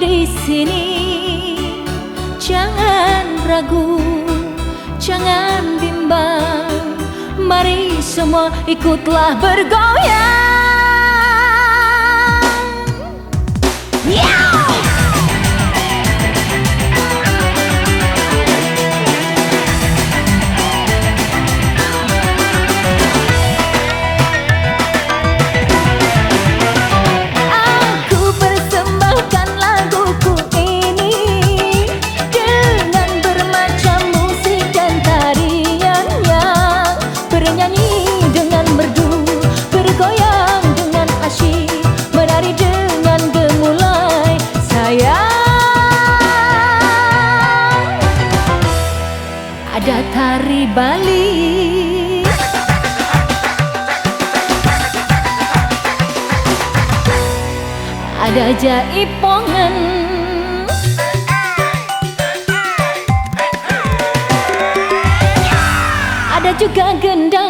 di sini. Jangan ragu, jangan bimbang. Mari semua ikutlah bergoyang. Ada jaipongan. Ada juga gendang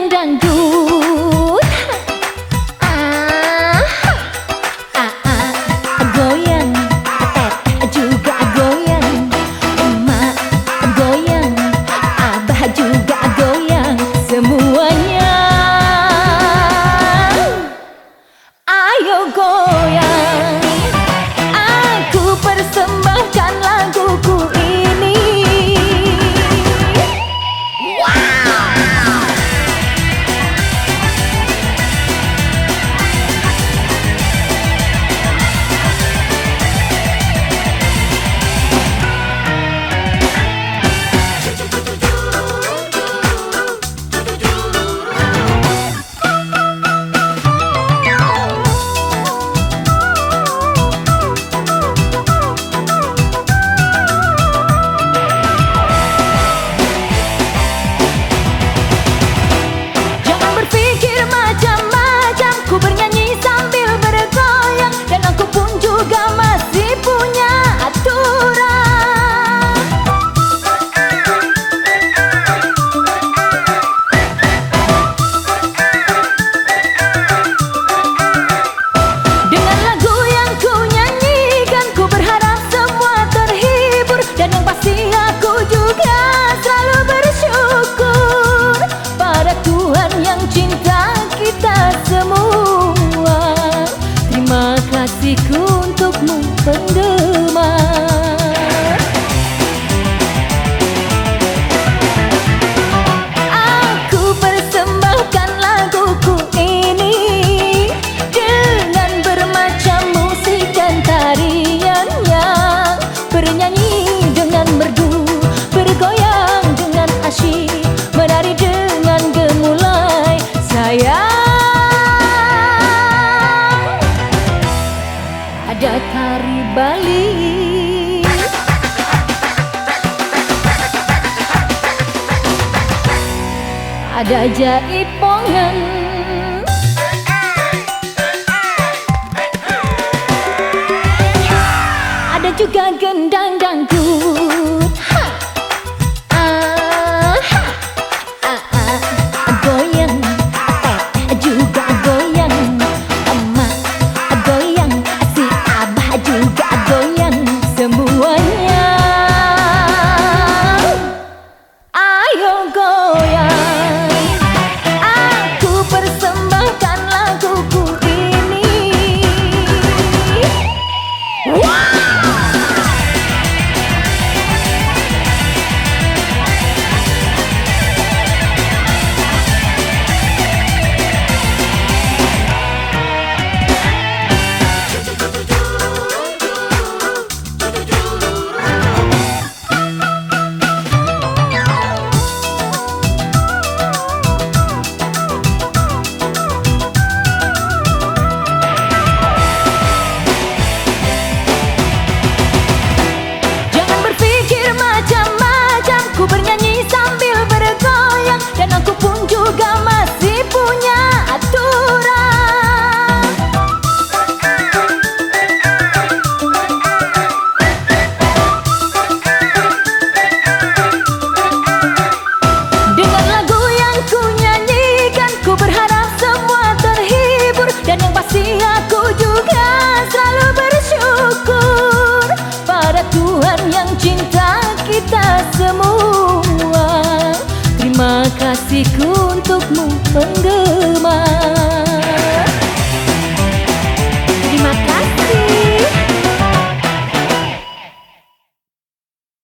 Bali Ada jaipongan Ada juga gendang dangdut hidupmu menggema